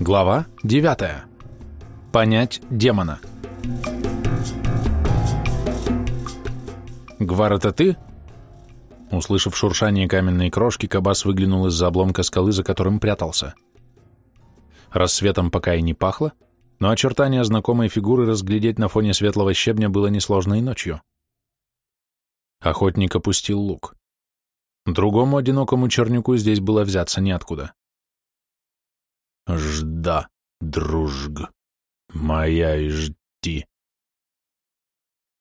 Глава 9. Понять демона. «Гвар, это ты?» Услышав шуршание каменной крошки, Кабас выглянул из-за обломка скалы, за которым прятался. Рассветом пока и не пахло, но очертания знакомой фигуры разглядеть на фоне светлого щебня было несложно и ночью. Охотник опустил лук. Другому одинокому чернюку здесь было взяться неоткуда. Жда, дружг, моя и жди.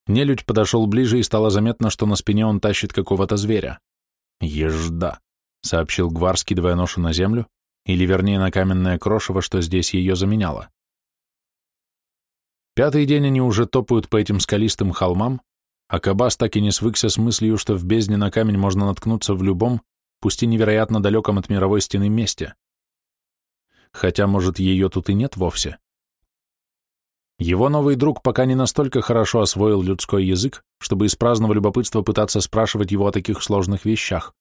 Нелюдь подошел ближе, и стало заметно, что на спине он тащит какого-то зверя. «Ежда», — сообщил Гвар, скидывая на землю, или вернее на каменное крошево, что здесь ее заменяло. Пятый день они уже топают по этим скалистым холмам, а Кабас так и не свыкся с мыслью, что в бездне на камень можно наткнуться в любом, пусть и невероятно далеком от мировой стены месте хотя, может, ее тут и нет вовсе. Его новый друг пока не настолько хорошо освоил людской язык, чтобы из праздного любопытства пытаться спрашивать его о таких сложных вещах.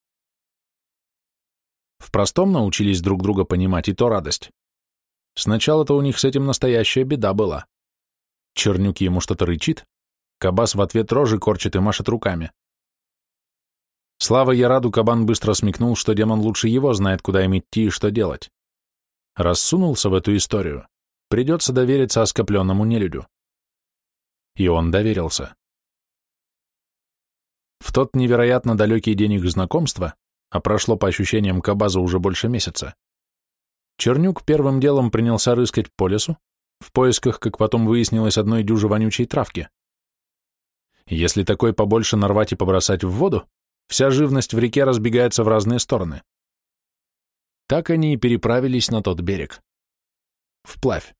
В простом научились друг друга понимать, и то радость. Сначала-то у них с этим настоящая беда была. Чернюк ему что-то рычит, Кабас в ответ рожи корчит и машет руками. Слава Яраду Кабан быстро смекнул, что демон лучше его знает, куда им идти и что делать. Рассунулся в эту историю, придется довериться оскопленному нелюдю. И он доверился. В тот невероятно далекий день их знакомства, а прошло по ощущениям Кабаза уже больше месяца, Чернюк первым делом принялся рыскать по лесу, в поисках, как потом выяснилось, одной дюжи вонючей травки. Если такой побольше нарвать и побросать в воду, вся живность в реке разбегается в разные стороны. Так они и переправились на тот берег. Вплавь.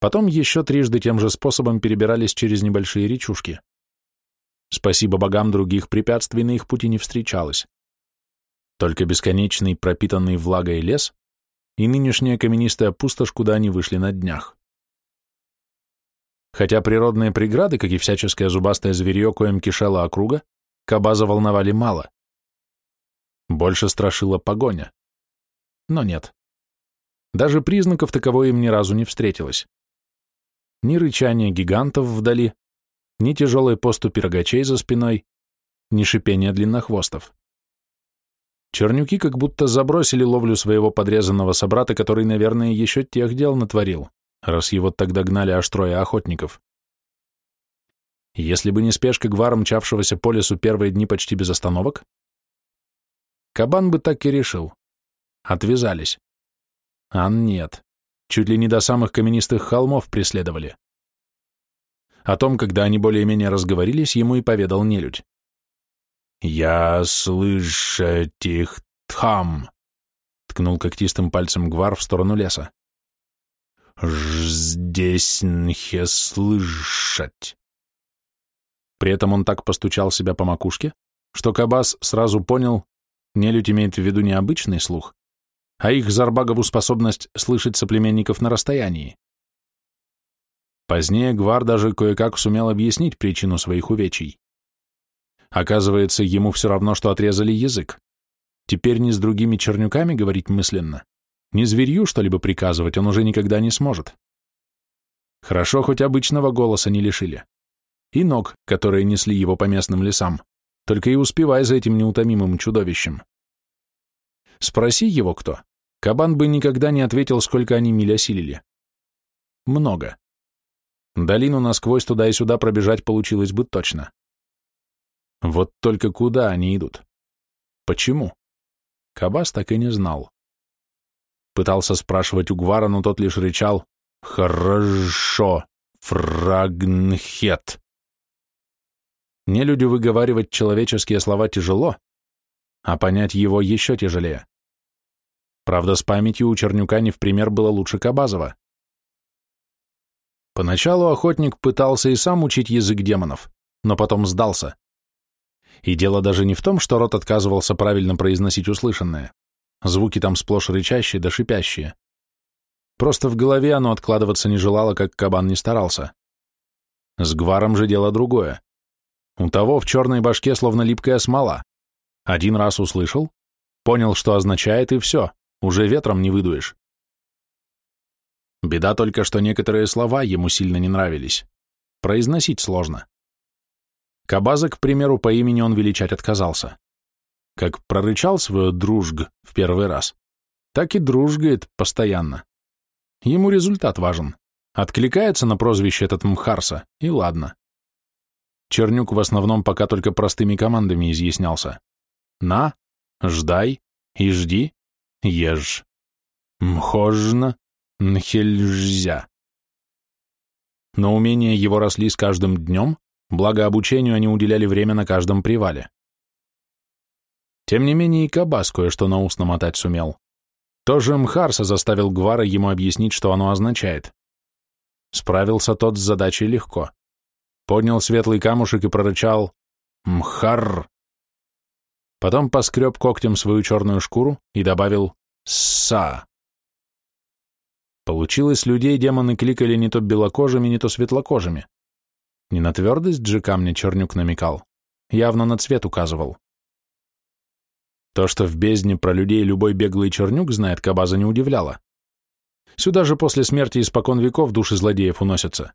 Потом еще трижды тем же способом перебирались через небольшие речушки. Спасибо богам, других препятствий на их пути не встречалось. Только бесконечный пропитанный влагой лес и нынешняя каменистая пустошь, куда они вышли на днях. Хотя природные преграды, как и всяческое зубастое зверье, коем кишела округа, Кабаза волновали мало. Больше страшила погоня но нет. Даже признаков таковой им ни разу не встретилось. Ни рычания гигантов вдали, ни тяжелой поступи рогачей за спиной, ни шипения длиннохвостов. Чернюки как будто забросили ловлю своего подрезанного собрата, который, наверное, еще тех дел натворил, раз его тогда гнали аж трое охотников. Если бы не спешка гвара, мчавшегося по лесу первые дни почти без остановок, кабан бы так и решил. Отвязались. А нет. Чуть ли не до самых каменистых холмов преследовали. О том, когда они более-менее разговорились, ему и поведал нелюдь. «Я слышать их там!» — ткнул когтистым пальцем Гвар в сторону леса. «Здесь нхе слышать!» При этом он так постучал себя по макушке, что Кабас сразу понял, нелюдь имеет в виду необычный слух, а их Зарбагову способность слышать соплеменников на расстоянии. Позднее Гвар даже кое-как сумел объяснить причину своих увечий. Оказывается, ему все равно, что отрезали язык. Теперь ни с другими чернюками говорить мысленно, ни зверью что-либо приказывать он уже никогда не сможет. Хорошо, хоть обычного голоса не лишили. И ног, которые несли его по местным лесам, только и успевай за этим неутомимым чудовищем. Спроси его кто, Кабан бы никогда не ответил, сколько они миль осилили. Много. Долину насквозь туда и сюда пробежать получилось бы точно. Вот только куда они идут? Почему? Кабас так и не знал. Пытался спрашивать у Гвара, но тот лишь рычал «Хорошо, фрагнхет». Нелюдю выговаривать человеческие слова тяжело, а понять его еще тяжелее. Правда, с памятью у Чернюка не в пример было лучше Кабазова. Поначалу охотник пытался и сам учить язык демонов, но потом сдался. И дело даже не в том, что рот отказывался правильно произносить услышанное. Звуки там сплошь рычащие да шипящие. Просто в голове оно откладываться не желало, как кабан не старался. С Гваром же дело другое. У того в черной башке словно липкая смола. Один раз услышал, понял, что означает, и все. Уже ветром не выдуешь. Беда только, что некоторые слова ему сильно не нравились. Произносить сложно. Кабаза, к примеру, по имени он величать отказался. Как прорычал свое «дружг» в первый раз, так и дружгает постоянно. Ему результат важен. Откликается на прозвище этот Мхарса, и ладно. Чернюк в основном пока только простыми командами изъяснялся. На, ждай и жди, ешь. Мхожно, нхельжзя. Но умения его росли с каждым днем, благо обучению они уделяли время на каждом привале. Тем не менее и Кабас кое-что на ус намотать сумел. Тоже Мхарса заставил Гвара ему объяснить, что оно означает. Справился тот с задачей легко. Поднял светлый камушек и прорычал «Мхар!». Потом поскреб когтем свою черную шкуру и добавил «Са!». Получилось, людей демоны кликали не то белокожими, не то светлокожими. Не на твердость же камня Чернюк намекал, явно на цвет указывал. То, что в бездне про людей любой беглый чернюк знает, Кабаза не удивляло. Сюда же после смерти испокон веков души злодеев уносятся.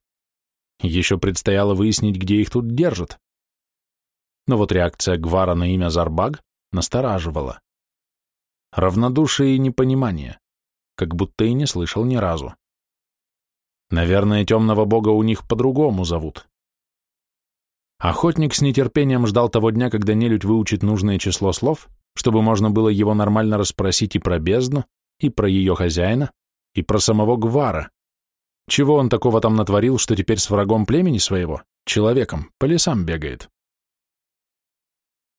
Еще предстояло выяснить, где их тут держат. Но вот реакция Гвара на имя Зарбаг настораживала. Равнодушие и непонимание, как будто и не слышал ни разу. Наверное, темного бога у них по-другому зовут. Охотник с нетерпением ждал того дня, когда нелюдь выучит нужное число слов, чтобы можно было его нормально расспросить и про бездну, и про ее хозяина, и про самого Гвара. Чего он такого там натворил, что теперь с врагом племени своего, человеком, по лесам бегает?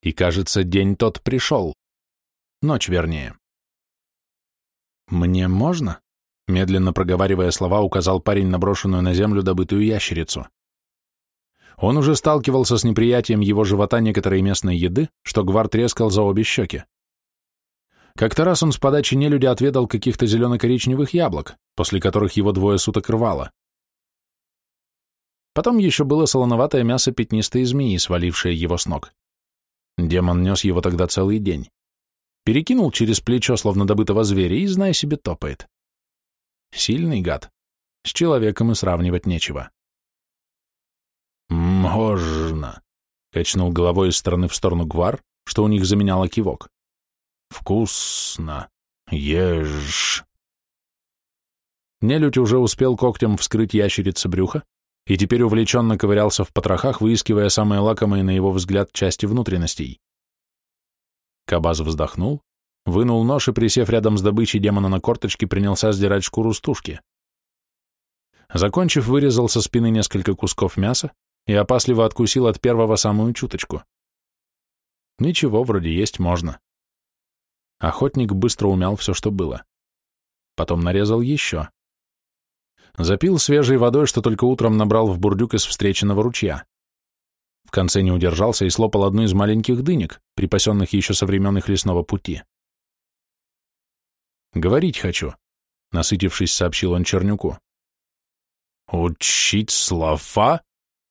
И, кажется, день тот пришел. Ночь, вернее. «Мне можно?» — медленно проговаривая слова, указал парень на брошенную на землю добытую ящерицу. Он уже сталкивался с неприятием его живота некоторой местной еды, что Гвар трескал за обе щеки. Как-то раз он с подачи нелюди отведал каких-то зелено-коричневых яблок, после которых его двое суток рвало. Потом еще было солоноватое мясо пятнистой змеи, свалившее его с ног. Демон нес его тогда целый день. Перекинул через плечо, словно добытого зверя, и, зная себе, топает. Сильный гад. С человеком и сравнивать нечего. «Можно», — качнул головой из стороны в сторону Гвар, что у них заменяло кивок. «Вкусно. Ешь». Нелюдь уже успел когтем вскрыть ящерице брюха и теперь увлеченно ковырялся в потрохах, выискивая самые лакомые, на его взгляд, части внутренностей. Кабаз вздохнул, вынул нож и, присев рядом с добычей демона на корточке, принялся сдирать шкуру с тушки. Закончив, вырезал со спины несколько кусков мяса, и опасливо откусил от первого самую чуточку. Ничего, вроде есть можно. Охотник быстро умял все, что было. Потом нарезал еще. Запил свежей водой, что только утром набрал в бурдюк из встреченного ручья. В конце не удержался и слопал одну из маленьких дынек, припасенных еще со времен их лесного пути. «Говорить хочу», — насытившись, сообщил он Чернюку. «Учить слова?»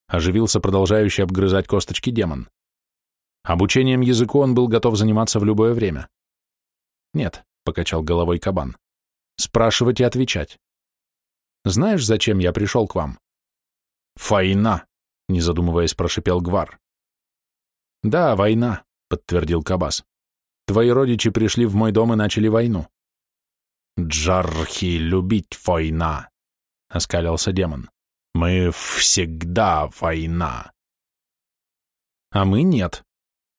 оживился продолжающий обгрызать косточки демон. Обучением языку он был готов заниматься в любое время. Нет, покачал головой кабан. Спрашивать и отвечать. Знаешь, зачем я пришел к вам? Файна, не задумываясь, прошипел Гвар. Да, война, подтвердил Кабас. Твои родичи пришли в мой дом и начали войну. Джархи любить война, оскалился демон. Мы всегда война. А мы нет.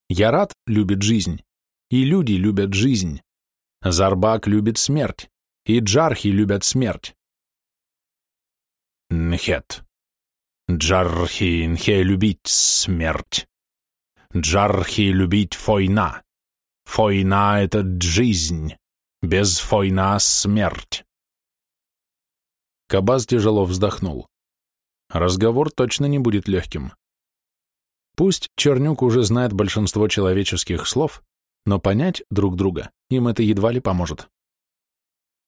Ярат любит жизнь, и люди любят жизнь. Зарбак любит смерть, и джархи любят смерть. Нхет. Джархи нхе любить смерть. Джархи любить фойна. Фойна — это жизнь. Без фойна — смерть. Кабаз тяжело вздохнул. Разговор точно не будет легким. Пусть Чернюк уже знает большинство человеческих слов, но понять друг друга им это едва ли поможет.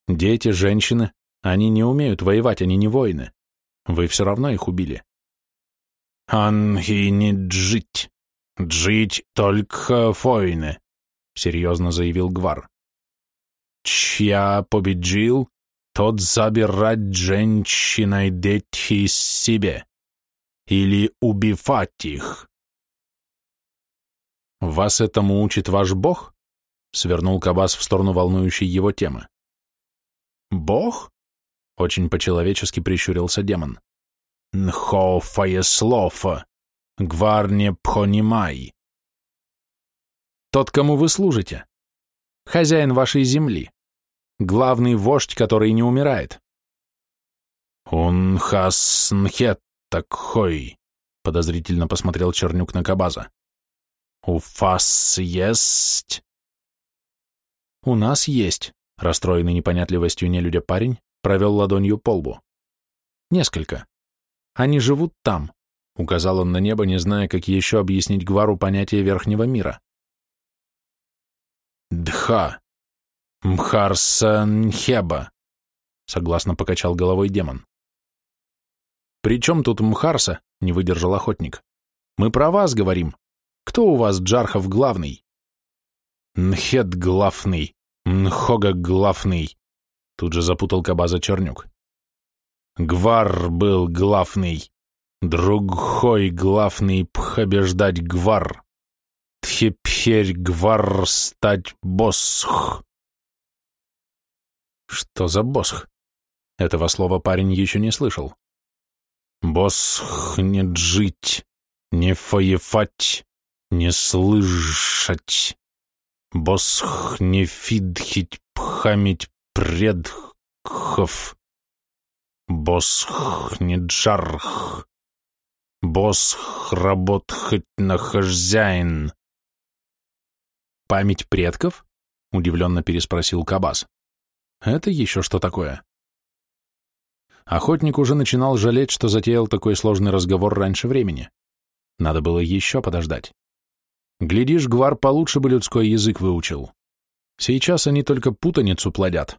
Дети, женщины, они не умеют воевать, они не воины. Вы все равно их убили. «Анхи не джить, джить только воины», — серьезно заявил Гвар. «Чья победил, тот забирать женщиной дети себе или убивать их. «Вас этому учит ваш Бог?» — свернул Кабас в сторону волнующей его темы. «Бог?» — очень по-человечески прищурился демон. «Нхофае слофа, гварне пхонимай». «Тот, кому вы служите, хозяин вашей земли, главный вождь, который не умирает». «Он хас нхет такой», — подозрительно посмотрел Чернюк на Кабаза. «У вас есть?» «У нас есть», — расстроенный непонятливостью нелюдя парень провел ладонью по лбу. «Несколько. Они живут там», — указал он на небо, не зная, как еще объяснить Гвару понятие верхнего мира. «Дха! Мхарса-нхеба!» — согласно покачал головой демон. «При чем тут Мхарса?» — не выдержал охотник. «Мы про вас говорим. Кто у вас, Джархов, главный?» «Нхет главный, Нхога главный», — тут же запутал Кабаза Чернюк. «Гвар был главный, другой главный пхобеждать гвар, тхепхерь гвар стать босх». Что за босх? Этого слова парень еще не слышал. Босх не жить, не фаефать, не слышать. Босх не фидхить пхамить предхов. На хозяин. Память предков? Удивленно переспросил Кабас. Это еще что такое? Охотник уже начинал жалеть, что затеял такой сложный разговор раньше времени. Надо было еще подождать. Глядишь, Гвар получше бы людской язык выучил. Сейчас они только путаницу плодят.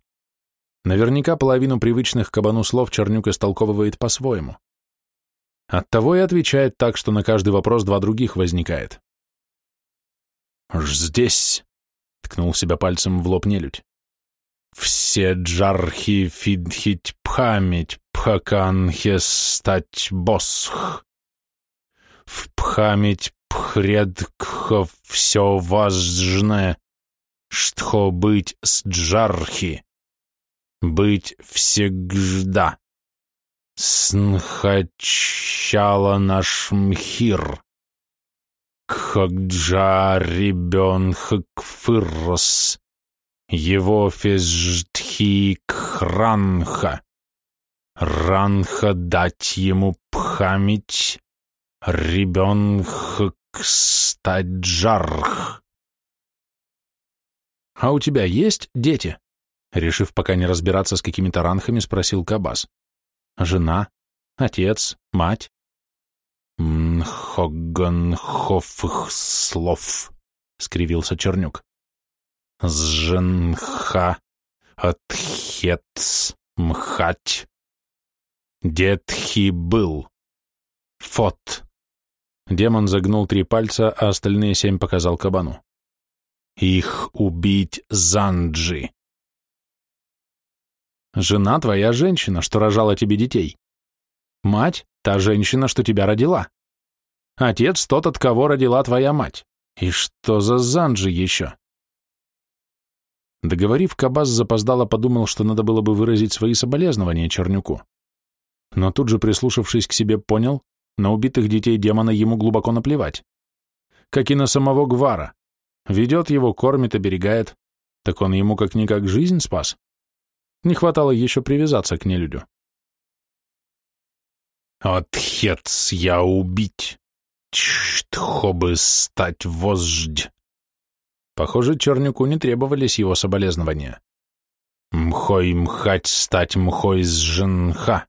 Наверняка половину привычных кабану слов Чернюк истолковывает по-своему. Оттого и отвечает так, что на каждый вопрос два других возникает. «Ж здесь!» — ткнул себя пальцем в лоб нелюдь. «Все джархи фидхить пхамить пхаканхе стать босх. В пхамить предков все важное, что быть с джархи, быть всегда. Снхачала наш мхир, кхаджа ребенх кфырос, его фезжтхи кхранха, ранха дать ему пхамить, ребенх стать джарх. «А у тебя есть дети?» Решив пока не разбираться с какими-то ранхами, спросил Кабас. «Жена? Отец? Мать?» «Мхоганхофых слов», — скривился Чернюк. «Сженха, отхец, мхать. Детхи был. Фот, Демон загнул три пальца, а остальные семь показал кабану. «Их убить Занджи!» «Жена твоя женщина, что рожала тебе детей. Мать — та женщина, что тебя родила. Отец — тот, от кого родила твоя мать. И что за Занджи еще?» Договорив, Кабас запоздало подумал, что надо было бы выразить свои соболезнования Чернюку. Но тут же, прислушавшись к себе, понял, на убитых детей демона ему глубоко наплевать. Как и на самого Гвара. Ведет его, кормит, оберегает. Так он ему как-никак жизнь спас. Не хватало еще привязаться к нелюдю. «Отхец я убить! Что бы стать вождь!» Похоже, Чернюку не требовались его соболезнования. «Мхой мхать стать мхой с женха!»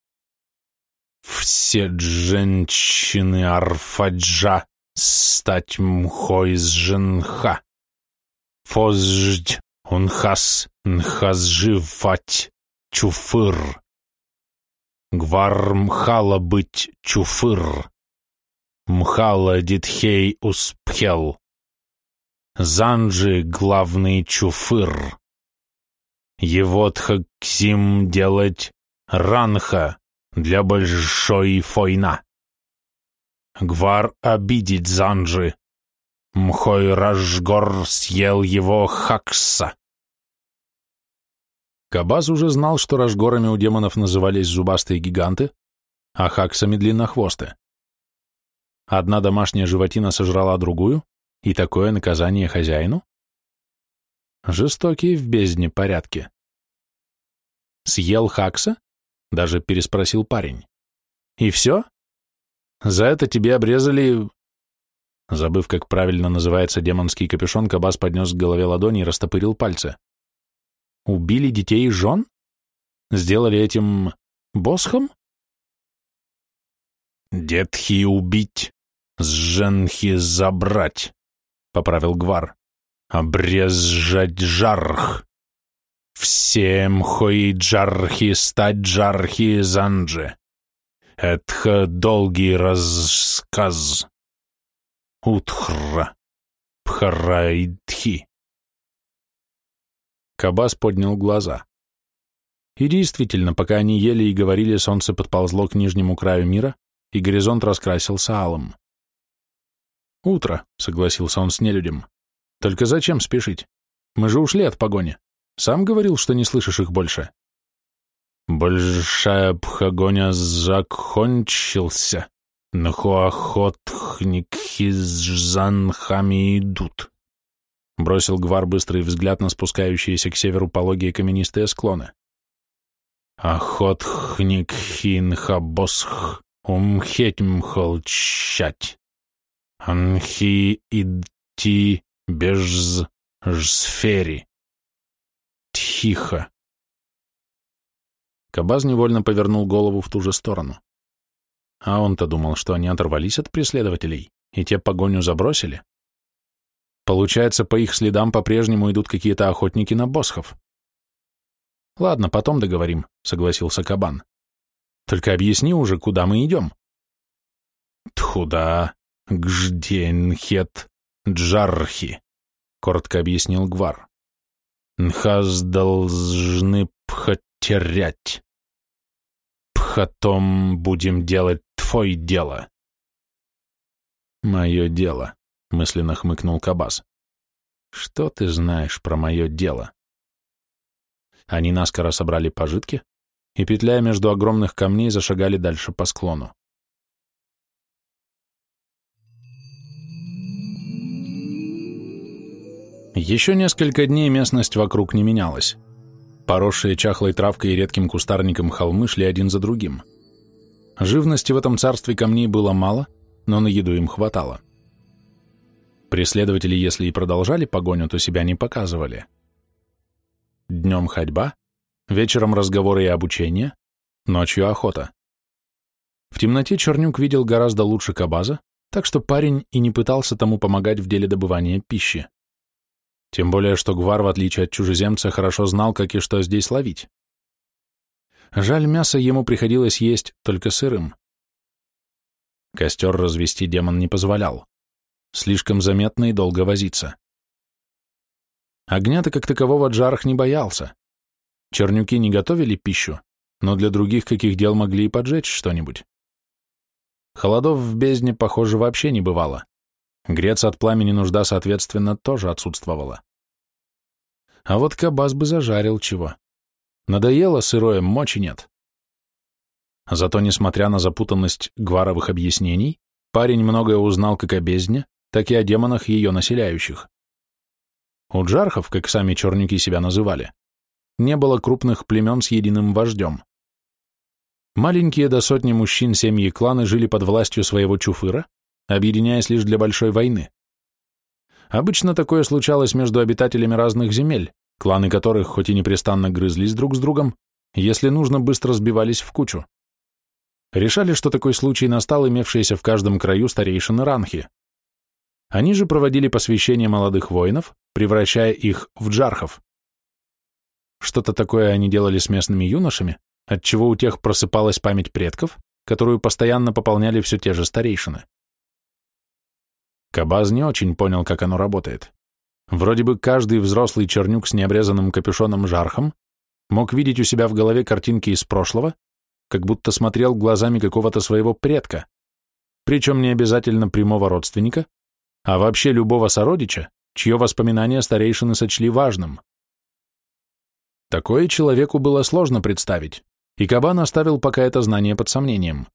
Все женщины Арфаджа стать мхой с женха. Фозждь унхас нхазживать чуфыр. Гвар мхала быть чуфыр. Мхала дитхей успхел. Занджи главный чуфыр. его тхаксим делать ранха для большой фойна. Гвар обидеть Занжи. Мхой Рашгор съел его Хакса. Кабаз уже знал, что Рашгорами у демонов назывались зубастые гиганты, а Хаксами длиннохвосты. Одна домашняя животина сожрала другую, и такое наказание хозяину? Жестокие в бездне порядки. Съел Хакса? Даже переспросил парень. И все? За это тебе обрезали... Забыв, как правильно называется демонский капюшон, Кабас поднес к голове ладони и растопырил пальцы. Убили детей и жен? Сделали этим босхом? Детхи убить, сженхи забрать, поправил Гвар. Обрезжать жарх. Всем хои джархи стать джархи занджи. Это долгий рассказ. Утхра. Пхарайдхи. Кабас поднял глаза. И действительно, пока они ели и говорили, солнце подползло к нижнему краю мира, и горизонт раскрасился алым. «Утро», — согласился он с нелюдем. «Только зачем спешить? Мы же ушли от погони. Сам говорил, что не слышишь их больше». «Большая погоня закончился, жанхами идут», Бросил Гвар быстрый взгляд на спускающиеся к северу пологие каменистые склоны. Охот хник хин хабосх умхеть мхолчать. Анхи идти без сфери. Тихо. Кабаз невольно повернул голову в ту же сторону. А он-то думал, что они оторвались от преследователей, и те погоню забросили. Получается, по их следам по-прежнему идут какие-то охотники на босхов. Ладно, потом договорим, согласился Кабан. Только объясни уже, куда мы идем. Тхуда, гжденхет, джархи, коротко объяснил Гвар. Нхаз должны пхотерять. Пхотом будем делать твой дело. Мое дело мысленно хмыкнул Кабас. Что ты знаешь про мое дело? Они наскоро собрали пожитки и, петляя между огромных камней, зашагали дальше по склону. Еще несколько дней местность вокруг не менялась. Поросшие чахлой травкой и редким кустарником холмы шли один за другим. Живности в этом царстве камней было мало, но на еду им хватало. Преследователи, если и продолжали погоню, то себя не показывали. Днем ходьба, вечером разговоры и обучение, ночью охота. В темноте Чернюк видел гораздо лучше Кабаза, так что парень и не пытался тому помогать в деле добывания пищи. Тем более, что Гвар, в отличие от чужеземца, хорошо знал, как и что здесь ловить. Жаль, мясо ему приходилось есть только сырым. Костер развести демон не позволял. Слишком заметно и долго возиться. Огня-то как такового Джарах не боялся. Чернюки не готовили пищу, но для других каких дел могли и поджечь что-нибудь. Холодов в бездне, похоже, вообще не бывало. Греться от пламени нужда, соответственно, тоже отсутствовала. А вот кабас бы зажарил чего. Надоело сырое, мочи нет. Зато, несмотря на запутанность гваровых объяснений, парень многое узнал как о бездне, так и о демонах ее населяющих. У джархов, как сами чернюки себя называли, не было крупных племен с единым вождем. Маленькие до сотни мужчин семьи кланы жили под властью своего чуфыра, объединяясь лишь для большой войны. Обычно такое случалось между обитателями разных земель, кланы которых хоть и непрестанно грызлись друг с другом, если нужно, быстро сбивались в кучу. Решали, что такой случай настал имевшиеся в каждом краю старейшины ранхи. Они же проводили посвящение молодых воинов, превращая их в джархов. Что-то такое они делали с местными юношами, отчего у тех просыпалась память предков, которую постоянно пополняли все те же старейшины. Кабаз не очень понял, как оно работает. Вроде бы каждый взрослый чернюк с необрезанным капюшоном жархом мог видеть у себя в голове картинки из прошлого, как будто смотрел глазами какого-то своего предка, причем не обязательно прямого родственника, а вообще любого сородича, чье воспоминания старейшины сочли важным. Такое человеку было сложно представить, и Кабан оставил пока это знание под сомнением.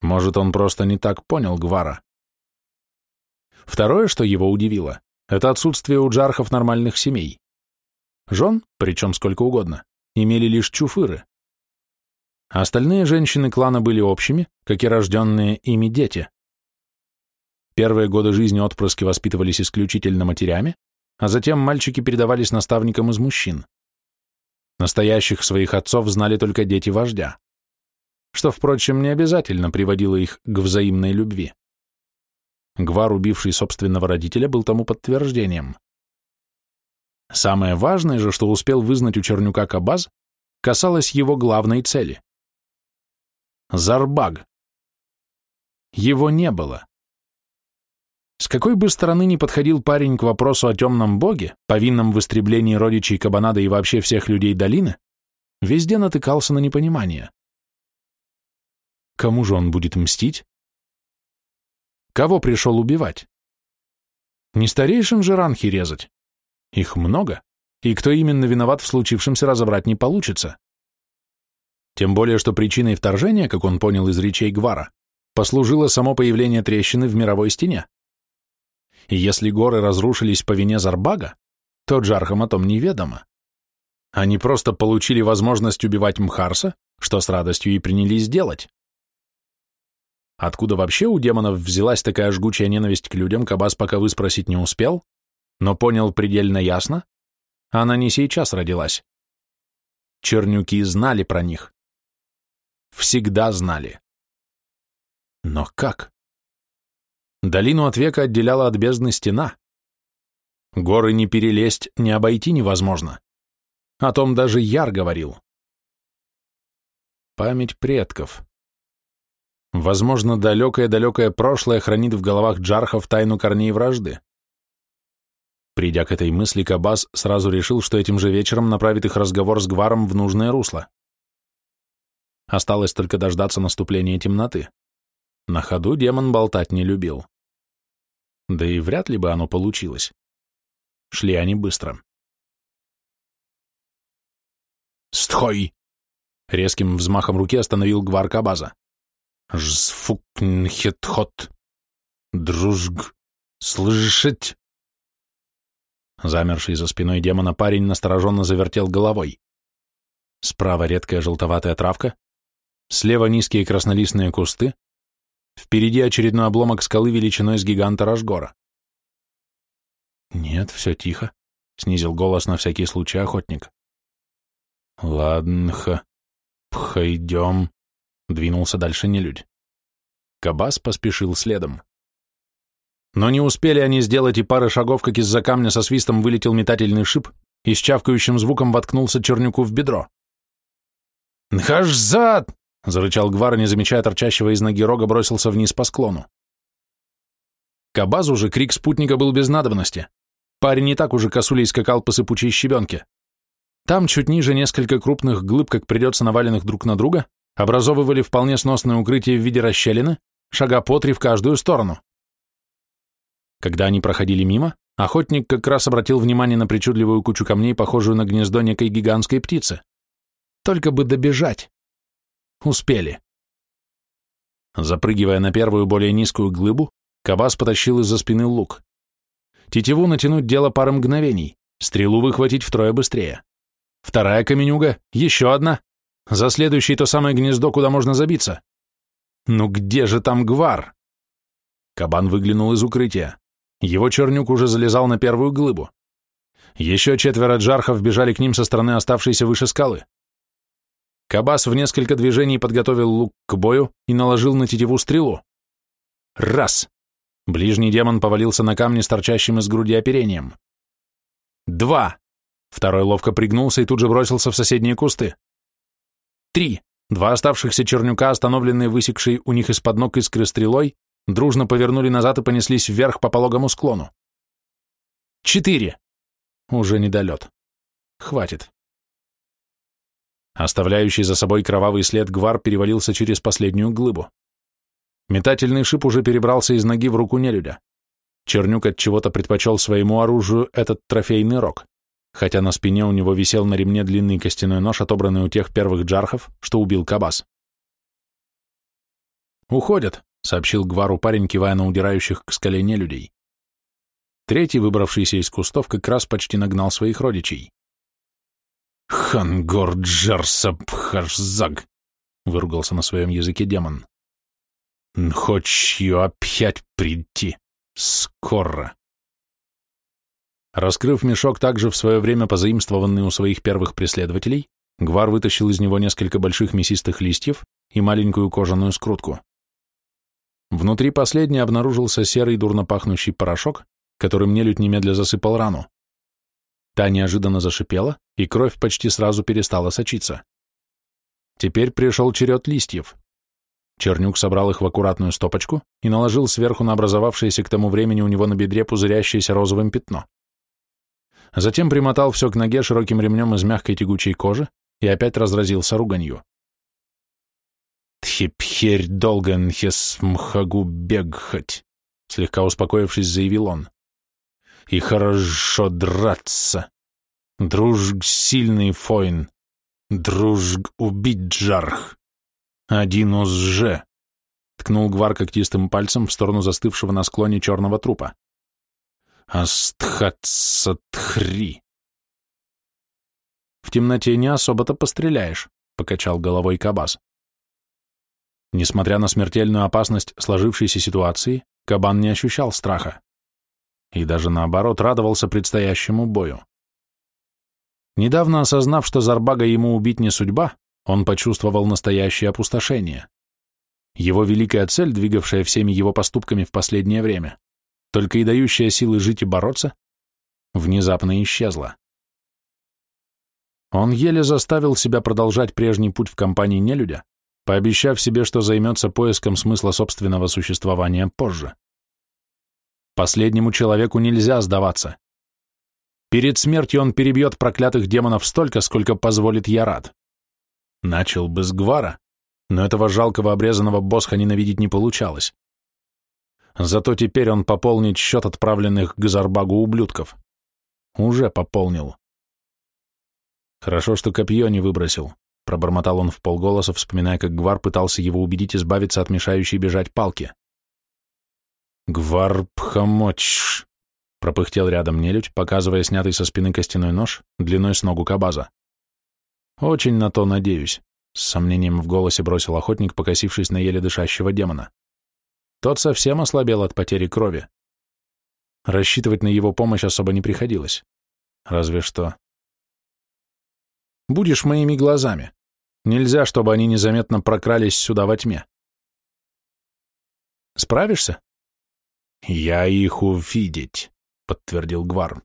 Может, он просто не так понял Гвара. Второе, что его удивило, это отсутствие у джархов нормальных семей. Жен, причем сколько угодно, имели лишь чуфыры. Остальные женщины клана были общими, как и рожденные ими дети. Первые годы жизни отпрыски воспитывались исключительно матерями, а затем мальчики передавались наставникам из мужчин. Настоящих своих отцов знали только дети вождя, что, впрочем, не обязательно приводило их к взаимной любви. Гвар, убивший собственного родителя, был тому подтверждением. Самое важное же, что успел вызнать у Чернюка Кабаз, касалось его главной цели. Зарбаг. Его не было. С какой бы стороны ни подходил парень к вопросу о темном боге, повинном в истреблении родичей Кабанада и вообще всех людей долины, везде натыкался на непонимание. Кому же он будет мстить? Кого пришел убивать? Не старейшин же ранхи резать. Их много, и кто именно виноват в случившемся разобрать не получится. Тем более, что причиной вторжения, как он понял из речей Гвара, послужило само появление трещины в мировой стене. И если горы разрушились по вине Зарбага, то Джархам о том неведомо. Они просто получили возможность убивать Мхарса, что с радостью и принялись делать. Откуда вообще у демонов взялась такая жгучая ненависть к людям, Кабас пока выспросить не успел, но понял предельно ясно, она не сейчас родилась. Чернюки знали про них. Всегда знали. Но как? Долину от века отделяла от бездны стена. Горы не перелезть, не обойти невозможно. О том даже Яр говорил. Память предков. Возможно, далекое-далекое прошлое хранит в головах джархов тайну корней вражды. Придя к этой мысли, Кабас сразу решил, что этим же вечером направит их разговор с Гваром в нужное русло. Осталось только дождаться наступления темноты. На ходу демон болтать не любил. Да и вряд ли бы оно получилось. Шли они быстро. «Стой!» Резким взмахом руки остановил Гвар Кабаза. Жсфукнхетхот. Дружг. Слышать? Замерший за спиной демона парень настороженно завертел головой. Справа редкая желтоватая травка, слева низкие краснолистные кусты, впереди очередной обломок скалы величиной с гиганта Рожгора. «Нет, все тихо», — снизил голос на всякий случай охотник. «Ладно, пойдем», Двинулся дальше нелюдь. Кабас поспешил следом. Но не успели они сделать и пары шагов, как из-за камня со свистом вылетел метательный шип и с чавкающим звуком воткнулся Чернюку в бедро. «Нхажзад!» — зарычал Гвар, не замечая торчащего из ноги рога, бросился вниз по склону. Кабазу же крик спутника был без надобности. Парень не так уже косулей скакал по сыпучей щебенке. Там, чуть ниже, несколько крупных глыб, как придется наваленных друг на друга, образовывали вполне сносное укрытие в виде расщелины, шага по три в каждую сторону. Когда они проходили мимо, охотник как раз обратил внимание на причудливую кучу камней, похожую на гнездо некой гигантской птицы. Только бы добежать. Успели. Запрыгивая на первую, более низкую глыбу, Кабас потащил из-за спины лук. Тетиву натянуть дело пары мгновений, стрелу выхватить втрое быстрее. Вторая каменюга, еще одна, за следующее то самое гнездо, куда можно забиться. Ну где же там гвар? Кабан выглянул из укрытия. Его чернюк уже залезал на первую глыбу. Еще четверо джархов бежали к ним со стороны оставшейся выше скалы. Кабас в несколько движений подготовил лук к бою и наложил на тетиву стрелу. Раз! Ближний демон повалился на камни с торчащим из груди оперением. Два! Второй ловко пригнулся и тут же бросился в соседние кусты. Три. Два оставшихся чернюка, остановленные высекшей у них из-под ног искры стрелой, дружно повернули назад и понеслись вверх по пологому склону. Четыре. Уже недолет. Хватит. Оставляющий за собой кровавый след гвар перевалился через последнюю глыбу. Метательный шип уже перебрался из ноги в руку нелюдя. Чернюк от чего-то предпочел своему оружию этот трофейный рог, хотя на спине у него висел на ремне длинный костяной нож, отобранный у тех первых джархов, что убил Кабас. «Уходят», — сообщил Гвару парень, кивая на удирающих к скале нелюдей. Третий, выбравшийся из кустов, как раз почти нагнал своих родичей. «Хангор Джарсабхашзаг», — выругался на своем языке демон. «Хочу опять прийти. Скоро». Раскрыв мешок, также в свое время позаимствованный у своих первых преследователей, Гвар вытащил из него несколько больших мясистых листьев и маленькую кожаную скрутку. Внутри последней обнаружился серый дурно пахнущий порошок, которым нелюдь немедля засыпал рану. Та неожиданно зашипела, и кровь почти сразу перестала сочиться. Теперь пришел черед листьев. Чернюк собрал их в аккуратную стопочку и наложил сверху на образовавшееся к тому времени у него на бедре пузырящееся розовым пятно. Затем примотал все к ноге широким ремнем из мягкой тягучей кожи и опять разразился руганью. «Тхипхерь долганхес мхагу бегхать», слегка успокоившись, заявил он и хорошо драться. Дружг сильный фойн, дружг убить джарх. Один узже. Ткнул Гвар когтистым пальцем в сторону застывшего на склоне черного трупа. Астхатсатхри. В темноте не особо-то постреляешь, покачал головой Кабас. Несмотря на смертельную опасность сложившейся ситуации, Кабан не ощущал страха и даже наоборот радовался предстоящему бою. Недавно осознав, что Зарбага ему убить не судьба, он почувствовал настоящее опустошение. Его великая цель, двигавшая всеми его поступками в последнее время, только и дающая силы жить и бороться, внезапно исчезла. Он еле заставил себя продолжать прежний путь в компании нелюдя, пообещав себе, что займется поиском смысла собственного существования позже. Последнему человеку нельзя сдаваться. Перед смертью он перебьет проклятых демонов столько, сколько позволит Ярад. Начал бы с Гвара, но этого жалкого обрезанного босха ненавидеть не получалось. Зато теперь он пополнит счет отправленных к Зарбагу ублюдков. Уже пополнил. Хорошо, что копье не выбросил, пробормотал он в полголоса, вспоминая, как Гвар пытался его убедить избавиться от мешающей бежать палки. «Гварпхамоч!» — пропыхтел рядом нелюдь, показывая снятый со спины костяной нож длиной с ногу кабаза. «Очень на то надеюсь», — с сомнением в голосе бросил охотник, покосившись на еле дышащего демона. Тот совсем ослабел от потери крови. Рассчитывать на его помощь особо не приходилось. Разве что... «Будешь моими глазами. Нельзя, чтобы они незаметно прокрались сюда во тьме». «Справишься?» «Я их увидеть», — подтвердил Гвар.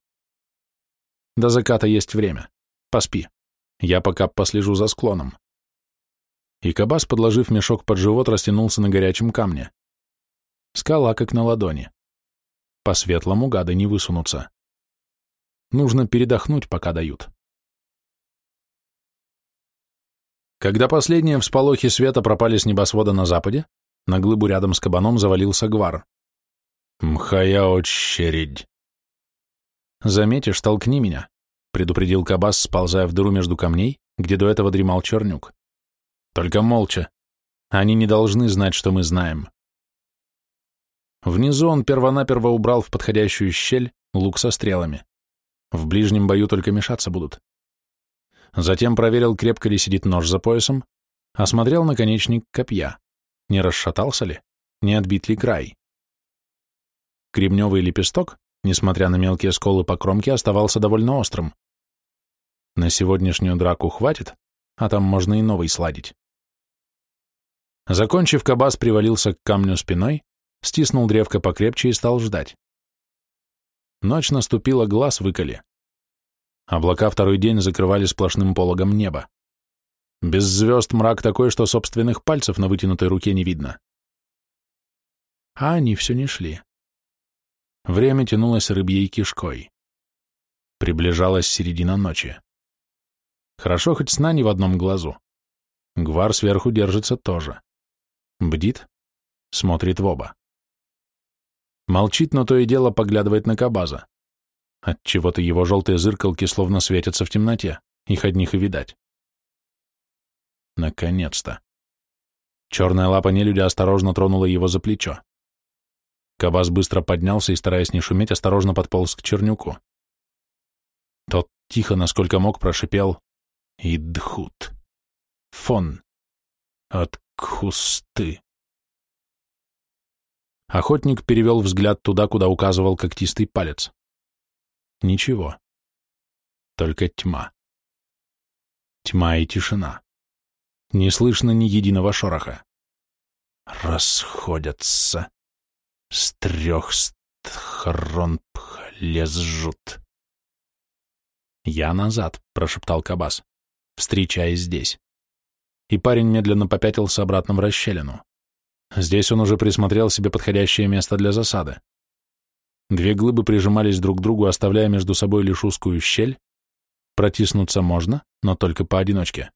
«До заката есть время. Поспи. Я пока послежу за склоном». И Кабас, подложив мешок под живот, растянулся на горячем камне. Скала как на ладони. По светлому гады не высунутся. Нужно передохнуть, пока дают. Когда последние всполохи света пропали с небосвода на западе, на глыбу рядом с кабаном завалился гвар. «Мхая очередь!» «Заметишь, толкни меня», — предупредил Кабас, сползая в дыру между камней, где до этого дремал Чернюк. «Только молча. Они не должны знать, что мы знаем». Внизу он первонаперво убрал в подходящую щель лук со стрелами. В ближнем бою только мешаться будут. Затем проверил, крепко ли сидит нож за поясом, осмотрел наконечник копья. Не расшатался ли? Не отбит ли край? Кремневый лепесток, несмотря на мелкие сколы по кромке, оставался довольно острым. На сегодняшнюю драку хватит, а там можно и новый сладить. Закончив, Кабас привалился к камню спиной, стиснул древко покрепче и стал ждать. Ночь наступила, глаз выколи. Облака второй день закрывали сплошным пологом небо. Без звезд мрак такой, что собственных пальцев на вытянутой руке не видно. А они все не шли. Время тянулось рыбьей кишкой. Приближалась середина ночи. Хорошо, хоть сна не в одном глазу. Гвар сверху держится тоже. Бдит, смотрит в оба. Молчит, но то и дело поглядывает на Кабаза. Отчего-то его желтые зыркалки словно светятся в темноте, их одних и видать. Наконец-то. Черная лапа нелюдя осторожно тронула его за плечо. Кабаз быстро поднялся и, стараясь не шуметь, осторожно подполз к чернюку. Тот тихо, насколько мог, прошипел «Идхут! Фон! От кусты!» Охотник перевел взгляд туда, куда указывал когтистый палец. Ничего. Только тьма. Тьма и тишина. Не слышно ни единого шороха. Расходятся. С трех сторон лезжут. «Я назад», — прошептал Кабас, встречаясь здесь. И парень медленно попятился обратно в расщелину. Здесь он уже присмотрел себе подходящее место для засады. Две глыбы прижимались друг к другу, оставляя между собой лишь узкую щель. Протиснуться можно, но только поодиночке.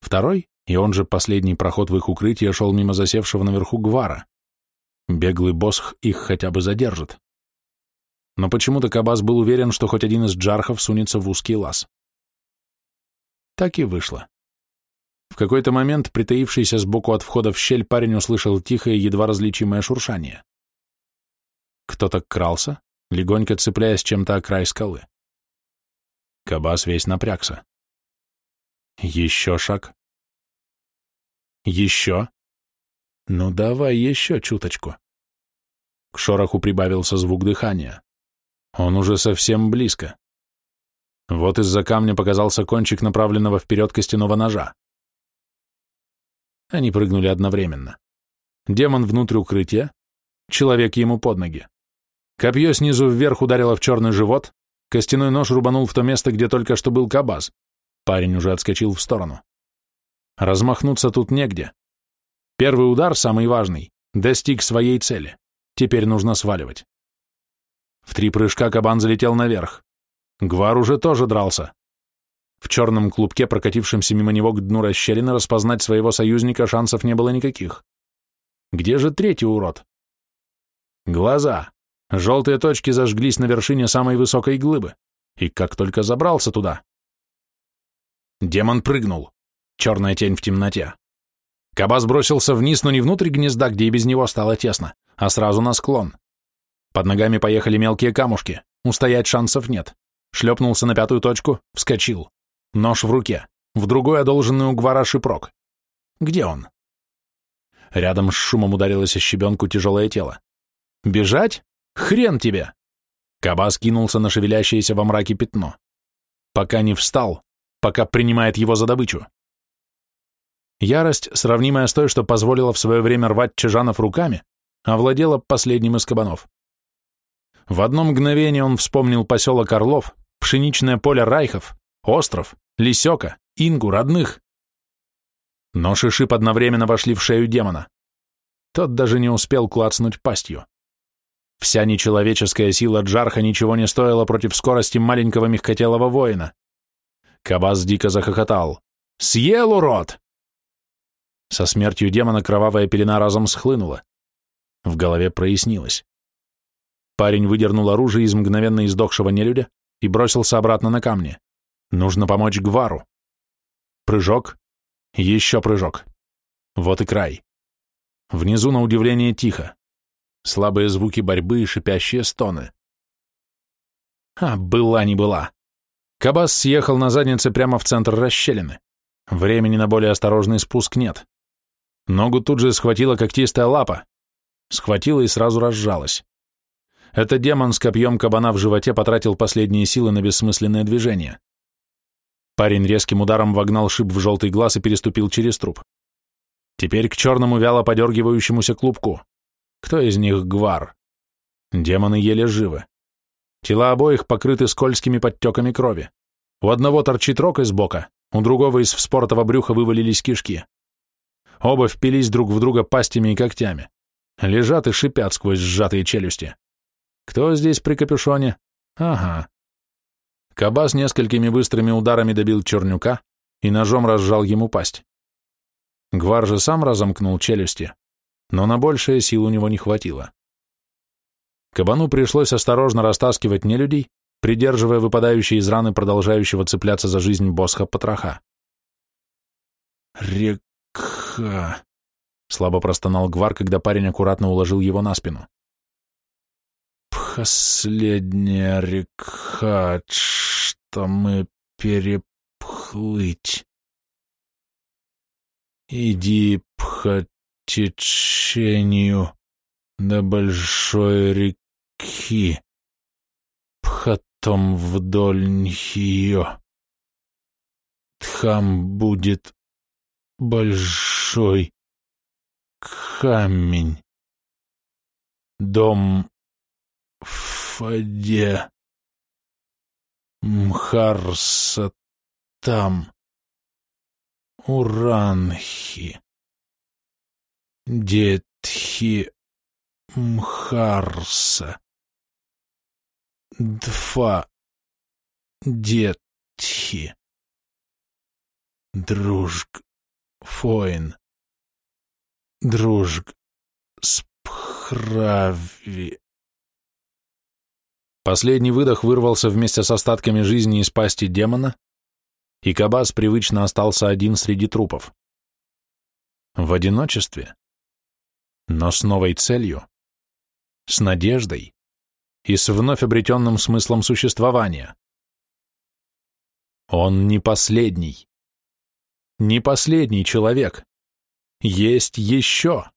Второй, и он же последний проход в их укрытие, шел мимо засевшего наверху гвара. Беглый босх их хотя бы задержит. Но почему-то Кабас был уверен, что хоть один из джархов сунется в узкий лаз. Так и вышло. В какой-то момент, притаившийся сбоку от входа в щель, парень услышал тихое, едва различимое шуршание. Кто-то крался, легонько цепляясь чем-то о край скалы. Кабас весь напрягся. Еще шаг. Еще. Ну давай еще чуточку. К шороху прибавился звук дыхания. Он уже совсем близко. Вот из-за камня показался кончик направленного вперед костяного ножа. Они прыгнули одновременно. Демон внутрь укрытия, человек ему под ноги. Копье снизу вверх ударило в черный живот, костяной нож рубанул в то место, где только что был кабаз. Парень уже отскочил в сторону. Размахнуться тут негде. Первый удар, самый важный, достиг своей цели. Теперь нужно сваливать. В три прыжка кабан залетел наверх. Гвар уже тоже дрался. В черном клубке, прокатившемся мимо него к дну расщелины, распознать своего союзника шансов не было никаких. Где же третий урод? Глаза. Желтые точки зажглись на вершине самой высокой глыбы. И как только забрался туда. Демон прыгнул. Черная тень в темноте. Кабас бросился вниз, но не внутрь гнезда, где и без него стало тесно, а сразу на склон. Под ногами поехали мелкие камушки. Устоять шансов нет. Шлепнулся на пятую точку, вскочил. Нож в руке. В другой одолженный у Гвара шипрок. Где он? Рядом с шумом ударилось о щебенку тяжелое тело. Бежать? Хрен тебе! Кабас кинулся на шевелящееся во мраке пятно. Пока не встал, пока принимает его за добычу. Ярость, сравнимая с той, что позволила в свое время рвать чижанов руками, овладела последним из кабанов. В одно мгновение он вспомнил поселок Орлов, пшеничное поле Райхов, остров, Лисека, Ингу, родных. Нож и шип одновременно вошли в шею демона. Тот даже не успел клацнуть пастью. Вся нечеловеческая сила Джарха ничего не стоила против скорости маленького мягкотелого воина. Кабас дико захохотал. «Съел, урод!» Со смертью демона кровавая пелена разом схлынула. В голове прояснилось. Парень выдернул оружие из мгновенно издохшего нелюдя и бросился обратно на камни. Нужно помочь Гвару. Прыжок. Еще прыжок. Вот и край. Внизу, на удивление, тихо. Слабые звуки борьбы и шипящие стоны. А, была не была. Кабас съехал на заднице прямо в центр расщелины. Времени на более осторожный спуск нет. Ногу тут же схватила когтистая лапа. Схватила и сразу разжалась. Это демон с копьем кабана в животе потратил последние силы на бессмысленное движение. Парень резким ударом вогнал шип в желтый глаз и переступил через труп. Теперь к черному вяло подергивающемуся клубку. Кто из них гвар? Демоны еле живы. Тела обоих покрыты скользкими подтеками крови. У одного торчит рог из бока, у другого из вспоротого брюха вывалились кишки. Оба впились друг в друга пастями и когтями. Лежат и шипят сквозь сжатые челюсти. Кто здесь при капюшоне? Ага. Кабас несколькими быстрыми ударами добил Чернюка и ножом разжал ему пасть. Гвар же сам разомкнул челюсти, но на большее сил у него не хватило. Кабану пришлось осторожно растаскивать нелюдей, придерживая выпадающие из раны продолжающего цепляться за жизнь босха потроха. «Река!» — слабо простонал Гвар, когда парень аккуратно уложил его на спину. «Последняя река, что мы переплыть. Иди по течению до большой реки, потом вдоль нее. Там будет большой камень. Дом в воде. Мхарса там. Уранхи. Детхи Мхарса. Два детхи. Дружг Фоин. Дружг Спхрави. Последний выдох вырвался вместе с остатками жизни из пасти демона, и Кабас привычно остался один среди трупов. В одиночестве, но с новой целью, с надеждой и с вновь обретенным смыслом существования. Он не последний. Не последний человек. Есть еще.